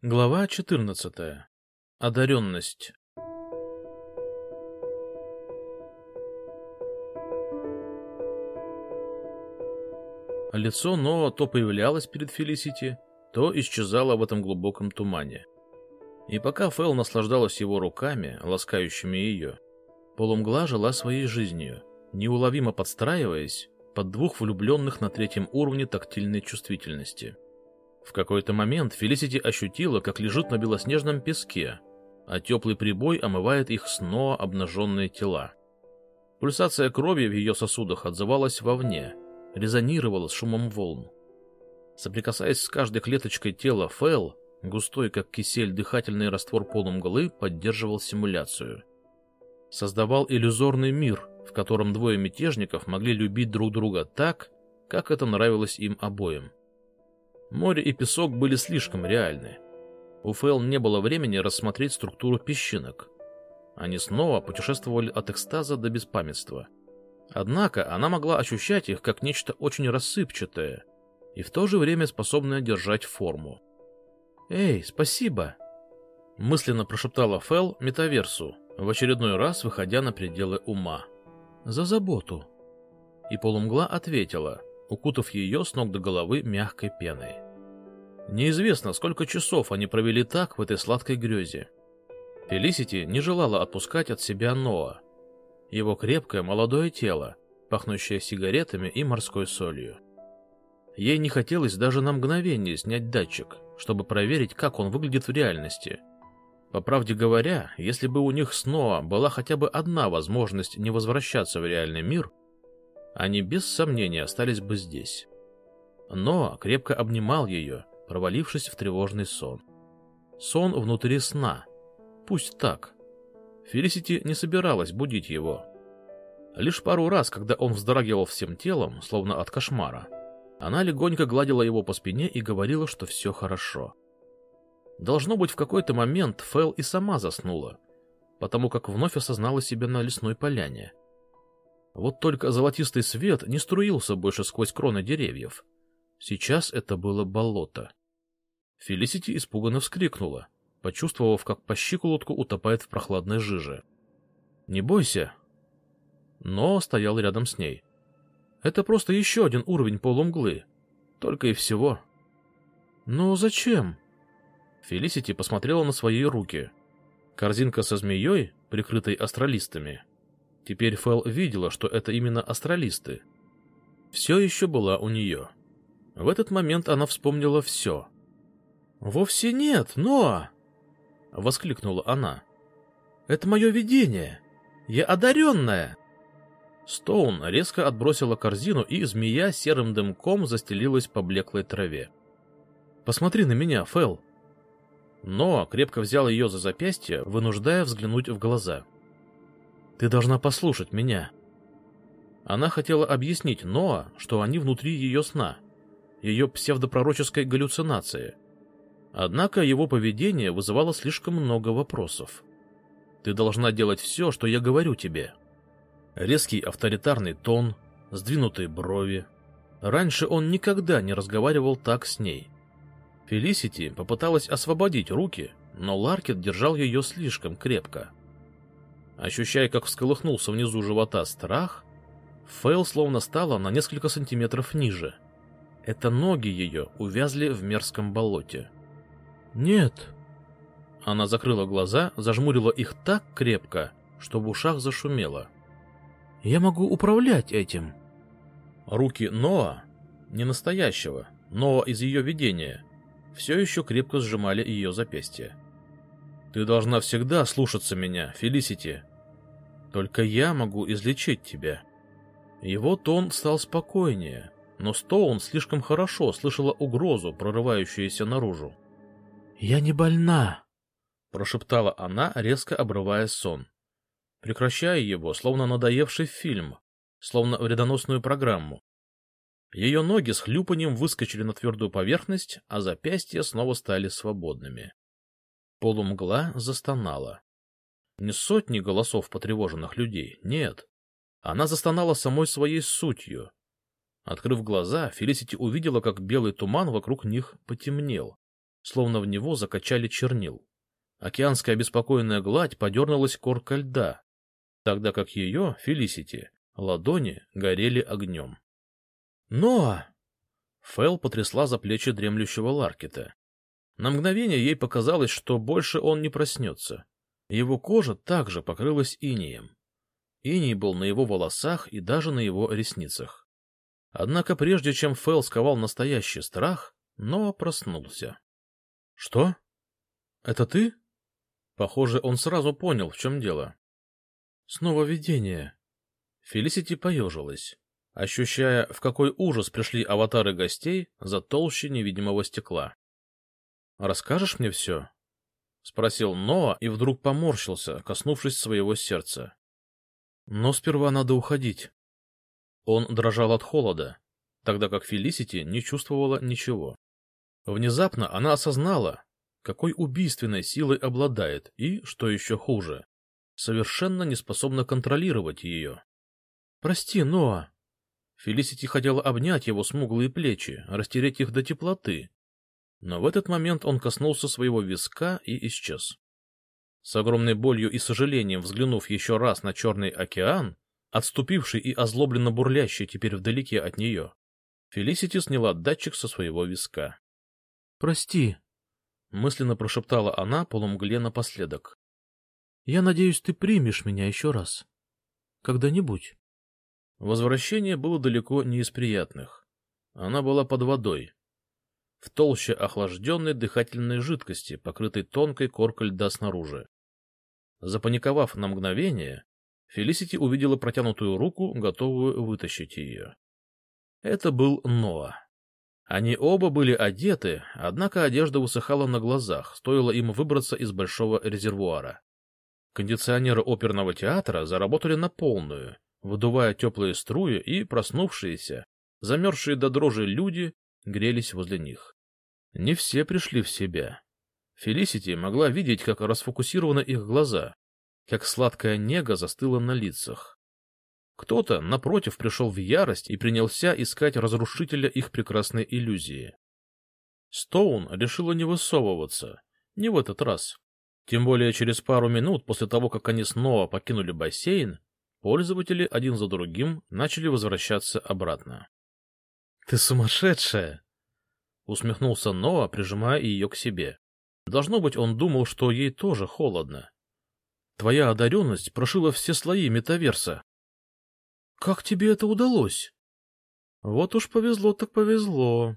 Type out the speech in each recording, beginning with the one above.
Глава 14. Одаренность. Лицо Ноа то появлялось перед Фелисити, то исчезало в этом глубоком тумане. И пока Фэл наслаждалась его руками, ласкающими ее, полумгла жила своей жизнью, неуловимо подстраиваясь под двух влюбленных на третьем уровне тактильной чувствительности — в какой-то момент Фелисити ощутила, как лежит на белоснежном песке, а теплый прибой омывает их снова обнаженные тела. Пульсация крови в ее сосудах отзывалась вовне, резонировала с шумом волн. Соприкасаясь с каждой клеточкой тела Фэл, густой как кисель дыхательный раствор полумглы поддерживал симуляцию. Создавал иллюзорный мир, в котором двое мятежников могли любить друг друга так, как это нравилось им обоим. Море и песок были слишком реальны. У Фэл не было времени рассмотреть структуру песчинок. Они снова путешествовали от экстаза до беспамятства. Однако она могла ощущать их как нечто очень рассыпчатое и в то же время способное держать форму. «Эй, спасибо!» Мысленно прошептала Фэл метаверсу, в очередной раз выходя на пределы ума. «За заботу!» И полумгла ответила — укутав ее с ног до головы мягкой пеной. Неизвестно, сколько часов они провели так в этой сладкой грезе. Фелисити не желала отпускать от себя Ноа. Его крепкое молодое тело, пахнущее сигаретами и морской солью. Ей не хотелось даже на мгновение снять датчик, чтобы проверить, как он выглядит в реальности. По правде говоря, если бы у них с Ноа была хотя бы одна возможность не возвращаться в реальный мир, они без сомнения остались бы здесь. Но крепко обнимал ее, провалившись в тревожный сон. Сон внутри сна. Пусть так. Фелисити не собиралась будить его. Лишь пару раз, когда он вздрагивал всем телом, словно от кошмара, она легонько гладила его по спине и говорила, что все хорошо. Должно быть, в какой-то момент Фэл и сама заснула, потому как вновь осознала себя на лесной поляне — вот только золотистый свет не струился больше сквозь кроны деревьев. Сейчас это было болото. Фелисити испуганно вскрикнула, почувствовав, как по щиколотку утопает в прохладной жиже. «Не бойся!» Но стоял рядом с ней. «Это просто еще один уровень полумглы. Только и всего». «Но зачем?» Фелисити посмотрела на свои руки. Корзинка со змеей, прикрытой астралистами, Теперь Фэл видела, что это именно астралисты. Все еще была у нее. В этот момент она вспомнила все. «Вовсе нет, но...» — воскликнула она. «Это мое видение! Я одаренная!» Стоун резко отбросила корзину, и змея серым дымком застелилась по блеклой траве. «Посмотри на меня, Фэл!» Но крепко взял ее за запястье, вынуждая взглянуть в глаза. Ты должна послушать меня. Она хотела объяснить Ноа, что они внутри ее сна, ее псевдопророческой галлюцинации. Однако его поведение вызывало слишком много вопросов. Ты должна делать все, что я говорю тебе. Резкий авторитарный тон, сдвинутые брови. Раньше он никогда не разговаривал так с ней. Фелисити попыталась освободить руки, но Ларкет держал ее слишком крепко. Ощущая, как всколыхнулся внизу живота страх, Фейл словно стала на несколько сантиметров ниже. Это ноги ее увязли в мерзком болоте. «Нет!» Она закрыла глаза, зажмурила их так крепко, что в ушах зашумело. «Я могу управлять этим!» Руки Ноа, не настоящего, но из ее видения, все еще крепко сжимали ее запястье. «Ты должна всегда слушаться меня, Фелисити!» Только я могу излечить тебя. Его тон стал спокойнее, но Стоун слишком хорошо слышала угрозу, прорывающуюся наружу. — Я не больна, — прошептала она, резко обрывая сон, прекращая его, словно надоевший фильм, словно вредоносную программу. Ее ноги с хлюпанием выскочили на твердую поверхность, а запястья снова стали свободными. Полумгла застонала. Не сотни голосов потревоженных людей, нет. Она застонала самой своей сутью. Открыв глаза, Фелисити увидела, как белый туман вокруг них потемнел. словно в него закачали чернил. Океанская беспокойная гладь подернулась коркой льда, тогда как ее, Фелисити, ладони горели огнем. «Но!» Фэл потрясла за плечи дремлющего Ларкета. На мгновение ей показалось, что больше он не проснется. Его кожа также покрылась инеем. Иней был на его волосах и даже на его ресницах. Однако прежде чем Фэл сковал настоящий страх, Ноа проснулся. — Что? Это ты? Похоже, он сразу понял, в чем дело. — Снова видение. Фелисити поежилась, ощущая, в какой ужас пришли аватары гостей за толще невидимого стекла. — Расскажешь мне все? — спросил Ноа и вдруг поморщился, коснувшись своего сердца. — Но сперва надо уходить. Он дрожал от холода, тогда как Фелисити не чувствовала ничего. Внезапно она осознала, какой убийственной силой обладает и, что еще хуже, совершенно не способна контролировать ее. — Прости, Ноа. Фелисити хотела обнять его смуглые плечи, растереть их до теплоты. Но в этот момент он коснулся своего виска и исчез. С огромной болью и сожалением взглянув еще раз на Черный океан, отступивший и озлобленно бурлящий теперь вдалеке от нее, Фелисити сняла датчик со своего виска. — Прости, — мысленно прошептала она полумгле напоследок. — Я надеюсь, ты примешь меня еще раз. Когда-нибудь. Возвращение было далеко не из приятных. Она была под водой. В толще охлажденной дыхательной жидкости, покрытой тонкой коркой льда снаружи. Запаниковав на мгновение, Фелисити увидела протянутую руку, готовую вытащить ее. Это был Ноа. Они оба были одеты, однако одежда высыхала на глазах, стоило им выбраться из большого резервуара. Кондиционеры оперного театра заработали на полную, выдувая теплые струи, и проснувшиеся, замерзшие до дрожи люди грелись возле них. Не все пришли в себя. Фелисити могла видеть, как расфокусированы их глаза, как сладкая нега застыла на лицах. Кто-то, напротив, пришел в ярость и принялся искать разрушителя их прекрасной иллюзии. Стоун решила не высовываться, не в этот раз. Тем более через пару минут после того, как они снова покинули бассейн, пользователи один за другим начали возвращаться обратно. — Ты сумасшедшая! — усмехнулся Ноа, прижимая ее к себе. Должно быть, он думал, что ей тоже холодно. Твоя одаренность прошила все слои метаверса, как тебе это удалось? Вот уж повезло так повезло.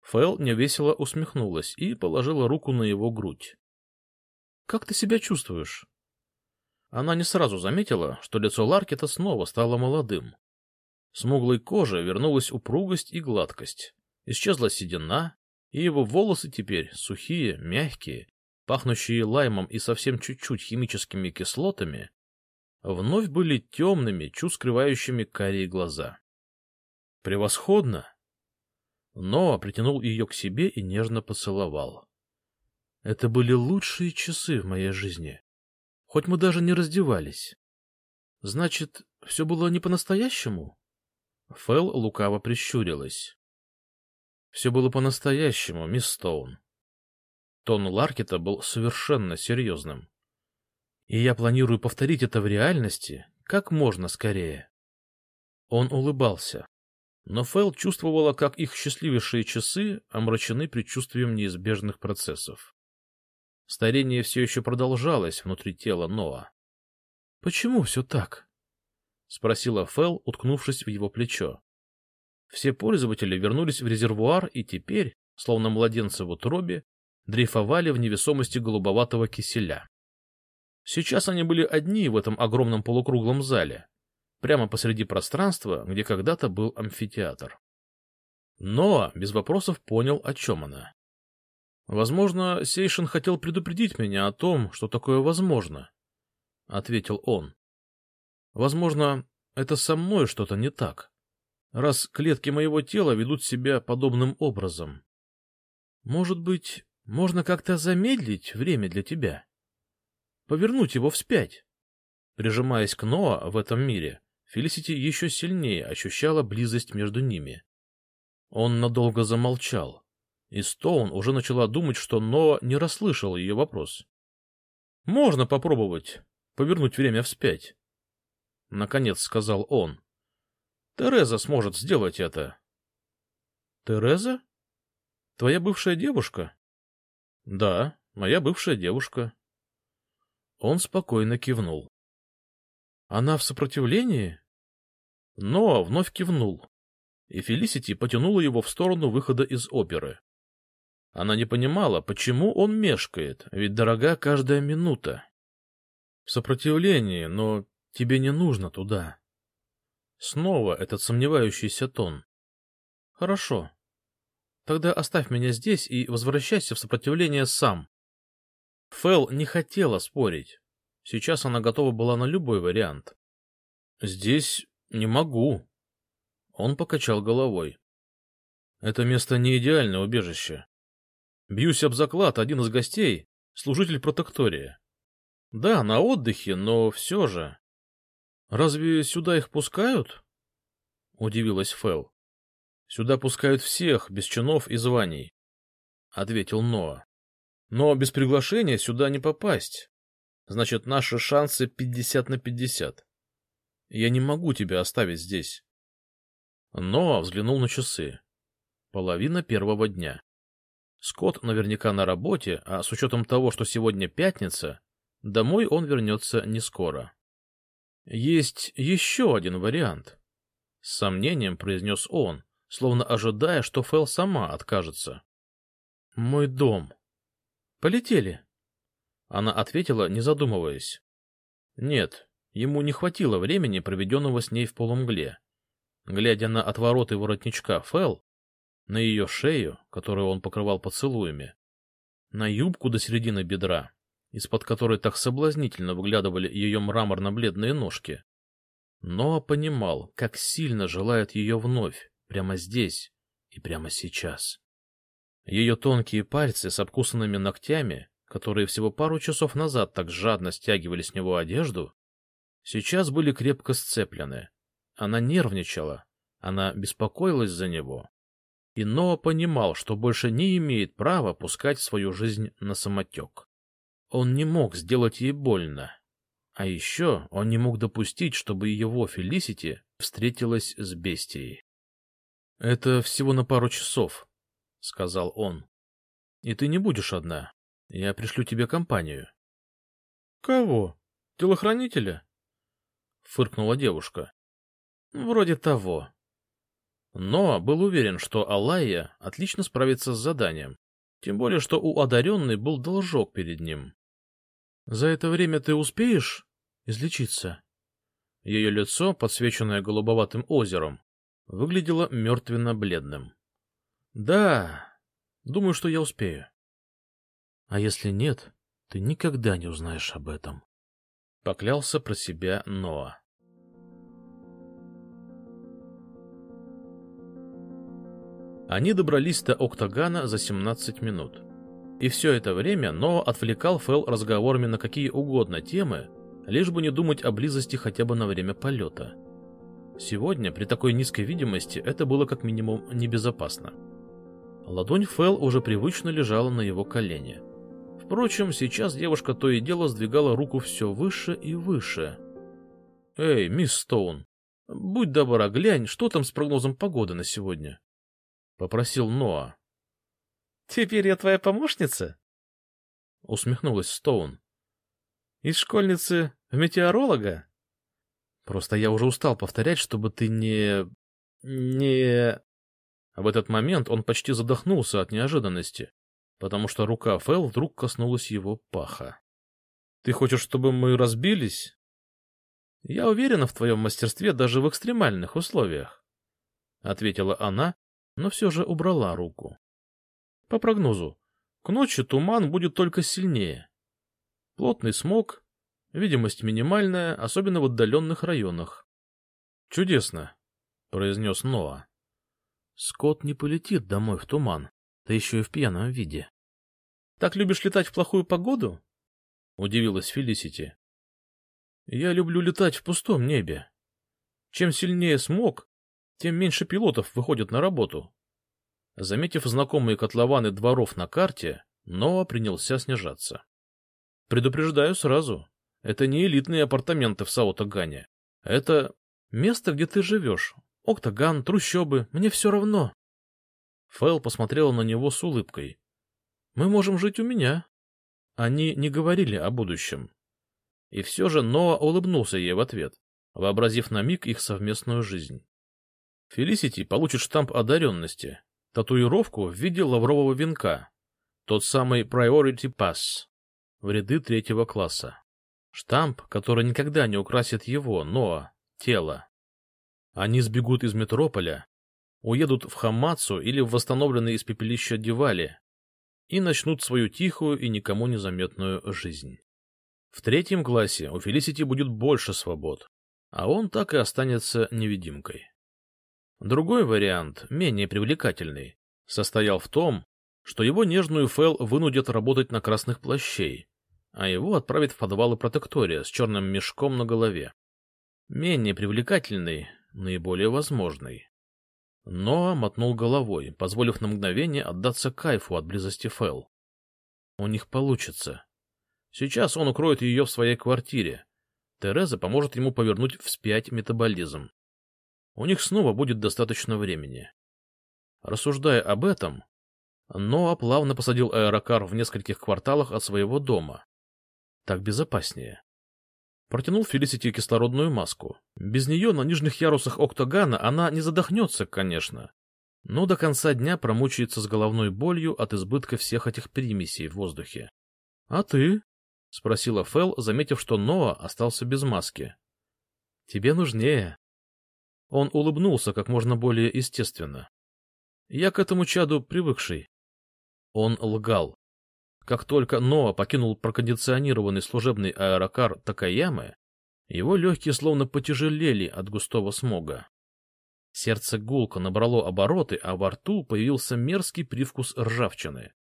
Фэл невесело усмехнулась и положила руку на его грудь. Как ты себя чувствуешь? Она не сразу заметила, что лицо Ларкета снова стало молодым. Смуглой коже вернулась упругость и гладкость. Исчезла седина, и его волосы теперь сухие, мягкие, пахнущие лаймом и совсем чуть-чуть химическими кислотами, вновь были темными, чуть скрывающими карие глаза. «Превосходно!» Ноа притянул ее к себе и нежно поцеловал. «Это были лучшие часы в моей жизни, хоть мы даже не раздевались. Значит, все было не по-настоящему?» Фэл лукаво прищурилась. «Все было по-настоящему, мисс Стоун». Тон Ларкета был совершенно серьезным и я планирую повторить это в реальности как можно скорее. Он улыбался, но Фэл чувствовала, как их счастливейшие часы омрачены предчувствием неизбежных процессов. Старение все еще продолжалось внутри тела Ноа. — Почему все так? — спросила Фэл, уткнувшись в его плечо. Все пользователи вернулись в резервуар и теперь, словно младенцы в утробе, дрейфовали в невесомости голубоватого киселя. Сейчас они были одни в этом огромном полукруглом зале, прямо посреди пространства, где когда-то был амфитеатр. Но без вопросов понял, о чем она. «Возможно, Сейшин хотел предупредить меня о том, что такое возможно», — ответил он. «Возможно, это со мной что-то не так, раз клетки моего тела ведут себя подобным образом. Может быть, можно как-то замедлить время для тебя?» повернуть его вспять. Прижимаясь к Ноа в этом мире, Фелисити еще сильнее ощущала близость между ними. Он надолго замолчал, И Стоун уже начала думать, что Ноа не расслышал ее вопрос. — Можно попробовать повернуть время вспять, — наконец сказал он. — Тереза сможет сделать это. — Тереза? Твоя бывшая девушка? — Да, моя бывшая девушка. Он спокойно кивнул. — Она в сопротивлении? Ноа вновь кивнул, и Фелисити потянула его в сторону выхода из оперы. Она не понимала, почему он мешкает, ведь дорога каждая минута. В сопротивлении, но тебе не нужно туда. Снова этот сомневающийся тон. Хорошо. Тогда оставь меня здесь и возвращайся в сопротивление сам. Фэл не хотела спорить. Сейчас она готова была на любой вариант. Здесь не могу. Он покачал головой. Это место не идеальное убежище. Бьюсь об заклад, один из гостей — служитель протектория. Да, на отдыхе, но все же. Разве сюда их пускают? Удивилась Фэл. Сюда пускают всех, без чинов и званий, — ответил Ноа. Но без приглашения сюда не попасть. Значит, наши шансы пятьдесят на пятьдесят. Я не могу тебя оставить здесь. Ноа взглянул на часы. Половина первого дня. Скотт наверняка на работе, а с учетом того, что сегодня пятница, домой он вернется не скоро. Есть еще один вариант. С сомнением произнес он, словно ожидая, что Фэл сама откажется. Мой дом. Полетели. Она ответила, не задумываясь. Нет, ему не хватило времени, проведенного с ней в полумгле. Глядя на отвороты воротничка Фэл, на ее шею, которую он покрывал поцелуями, на юбку до середины бедра, из-под которой так соблазнительно выглядывали ее мраморно-бледные ножки. Но понимал, как сильно желает ее вновь, прямо здесь и прямо сейчас. Ее тонкие пальцы с обкусанными ногтями, которые всего пару часов назад так жадно стягивали с него одежду, сейчас были крепко сцеплены. Она нервничала, она беспокоилась за него, и Ноа понимал, что больше не имеет права пускать свою жизнь на самотек. Он не мог сделать ей больно. А еще он не мог допустить, чтобы его Фелисити встретилась с бестией. — Это всего на пару часов, — сказал он. — И ты не будешь одна. Я пришлю тебе компанию. — Кого? Телохранителя? — фыркнула девушка. — Вроде того, но был уверен, что Алайя отлично справится с заданием, тем более, что у одаренной был должок перед ним. — За это время ты успеешь излечиться? Ее лицо, подсвеченное голубоватым озером, выглядело мертвенно-бледным. — Да, думаю, что я успею. — А если нет, ты никогда не узнаешь об этом. Поклялся про себя Ноа. Они добрались до Октагана за 17 минут. И все это время Ноа отвлекал Фэл разговорами на какие угодно темы, лишь бы не думать о близости хотя бы на время полета. Сегодня, при такой низкой видимости, это было как минимум небезопасно. Ладонь Фэл уже привычно лежала на его колене. Впрочем, сейчас девушка то и дело сдвигала руку все выше и выше. — Эй, мисс Стоун, будь добра, глянь, что там с прогнозом погоды на сегодня? — попросил Ноа. — Теперь я твоя помощница? — усмехнулась Стоун. — Из школьницы в метеоролога? Просто я уже устал повторять, чтобы ты не... не... В этот момент он почти задохнулся от неожиданности, потому что рука Фэл вдруг коснулась его паха. — Ты хочешь, чтобы мы разбились? — Я уверена в твоем мастерстве даже в экстремальных условиях, — ответила она, но все же убрала руку. По прогнозу, к ночи туман будет только сильнее. Плотный смог, видимость минимальная, особенно в отдаленных районах. — Чудесно, — произнес Ноа. — Скотт не полетит домой в туман, да еще и в пьяном виде. — Так любишь летать в плохую погоду? — удивилась Фелисити. — Я люблю летать в пустом небе. Чем сильнее смог, тем меньше пилотов выходят на работу. Заметив знакомые котлованы дворов на карте, Ноа принялся снижаться. Предупреждаю сразу, это не элитные апартаменты в Саутагане. Это место, где ты живешь. Октаган, трущобы, мне все равно. Фэл посмотрела на него с улыбкой. Мы можем жить у меня. Они не говорили о будущем. И все же Ноа улыбнулся ей в ответ, вообразив на миг их совместную жизнь. Фелисити получит штамп одаренности, татуировку в виде лаврового венка, тот самый Priority Pass, в ряды третьего класса. Штамп, который никогда не украсит его, Ноа, тело. Они сбегут из метрополя, уедут в Хамацу или в восстановленные из пепелища Дивали и начнут свою тихую и никому не заметную жизнь. В третьем классе у Фелисити будет больше свобод, а он так и останется невидимкой. Другой вариант, менее привлекательный, состоял в том, что его нежную Фэл вынудят работать на красных плащей, а его отправят в подвалы протектория с черным мешком на голове. Менее привлекательный, наиболее возможный. Ноа мотнул головой, позволив на мгновение отдаться кайфу от близости Фэл. У них получится. Сейчас он укроет ее в своей квартире. Тереза поможет ему повернуть вспять метаболизм. У них снова будет достаточно времени. Рассуждая об этом, Ноа плавно посадил аэрокар в нескольких кварталах от своего дома. Так безопаснее. Протянул Фелисити кислородную маску. Без нее на нижних ярусах октагана она не задохнется, конечно, но до конца дня промучается с головной болью от избытка всех этих примесей в воздухе. — А ты? — спросила Фэл, заметив, что Ноа остался без маски. — Тебе нужнее. Он улыбнулся как можно более естественно. — Я к этому чаду привыкший. Он лгал. Как только Ноа покинул прокондиционированный служебный аэрокар Такаямы, его легкие словно потяжелели от густого смога. Сердце гулко набрало обороты, а во рту появился мерзкий привкус ржавчины.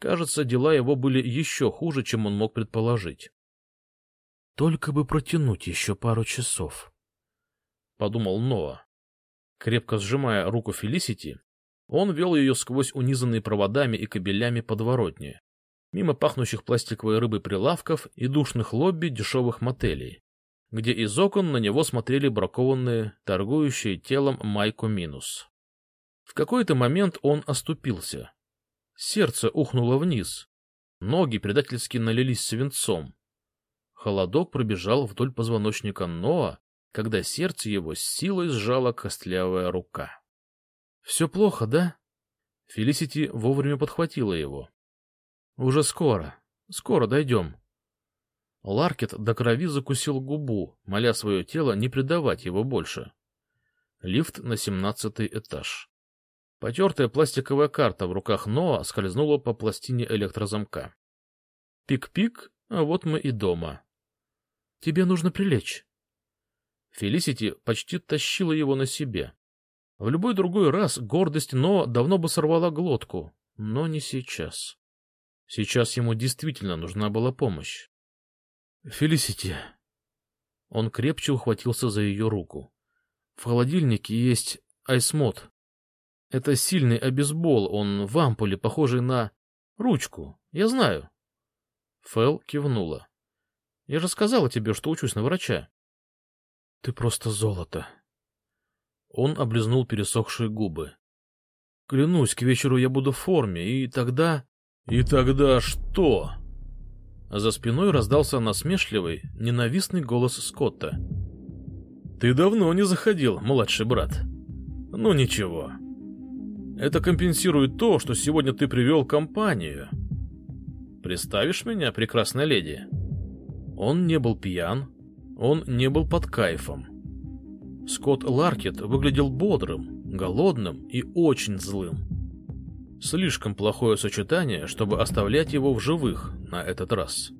Кажется, дела его были еще хуже, чем он мог предположить. «Только бы протянуть еще пару часов», — подумал Ноа. Крепко сжимая руку Фелисити, он вел ее сквозь унизанные проводами и кабелями подворотни, мимо пахнущих пластиковой рыбой прилавков и душных лобби дешевых мотелей, где из окон на него смотрели бракованные, торгующие телом майку минус. В какой-то момент он оступился. Сердце ухнуло вниз, ноги предательски налились свинцом. Холодок пробежал вдоль позвоночника Ноа, когда сердце его с силой сжала костлявая рука. — Все плохо, да? Фелисити вовремя подхватила его. Уже скоро. Скоро дойдем. Ларкет до крови закусил губу, моля свое тело не предавать его больше. Лифт на семнадцатый этаж. Потертая пластиковая карта в руках Ноа скользнула по пластине электрозамка. Пик-пик, а вот мы и дома. Тебе нужно прилечь. Фелисити почти тащила его на себе. В любой другой раз гордость Ноа давно бы сорвала глотку, но не сейчас. Сейчас ему действительно нужна была помощь. «Фелисити!» Он крепче ухватился за ее руку. «В холодильнике есть айсмод. Это сильный обезбол, он в ампуле, похожий на... ручку. Я знаю». Фэл кивнула. «Я же сказала тебе, что учусь на врача». «Ты просто золото». Он облизнул пересохшие губы. «Клянусь, к вечеру я буду в форме, и тогда...» «И тогда что?» За спиной раздался насмешливый, ненавистный голос Скотта. «Ты давно не заходил, младший брат. Ну ничего. Это компенсирует то, что сегодня ты привел компанию. Представишь меня, прекрасная леди?» Он не был пьян, он не был под кайфом. Скотт Ларкет выглядел бодрым, голодным и очень злым. Слишком плохое сочетание, чтобы оставлять его в живых на этот раз.